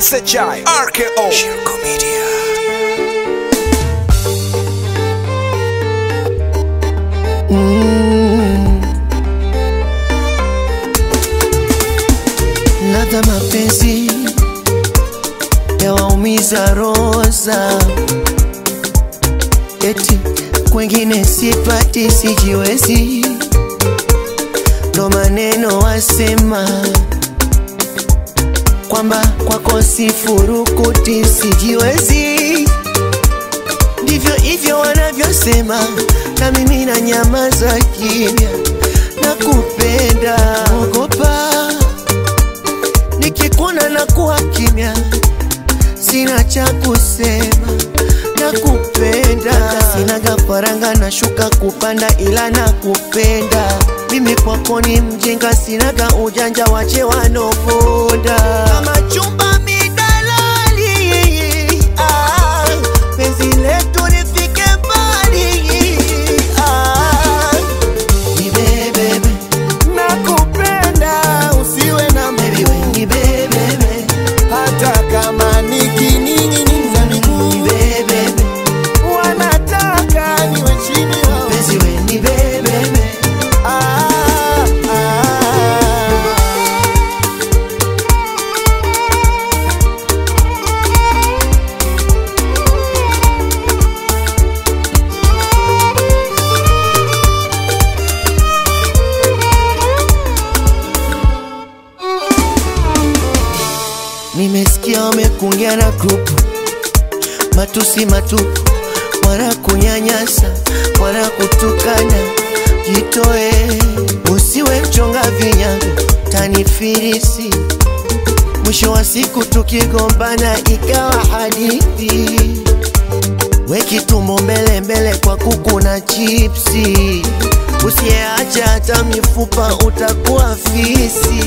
SHI RKO Shirko Media ladha mapenzi yawaumiza roza, eti kwengine sipati, sijiwezi, ndo maneno wasema kwamba kwako sifurukuti, sijiwezi, ndivyo hivyo wanavyosema, na mimi na nyamaza kimya, na kupenda ogopa nikikuna na kuwa kimya, sina cha kusema, na kupenda Sinaga faranga na shuka kupanda, ila nakupenda. Mimi kwako ni mjinga, sinaga ujanja, wache wanoponda kama chumba midalali. Ah, penzi letu lifike mbali. Ah, nibebebe nakupenda usiwe na Baby, when bebe hata kama nikining'iniza Nimesikia wamekungia na grupu matusi matupu, wanakunyanyasa, kunyanyasa, mwana kutukana. Jitoe, usiwe mchonga vinyago, tanifirisi. Mwisho wa siku tukigombana ikawa hadithi. Weki tumbo mbele mbele kwa kuku na chipsi, usiyeacha hata mifupa utakuwa fisi.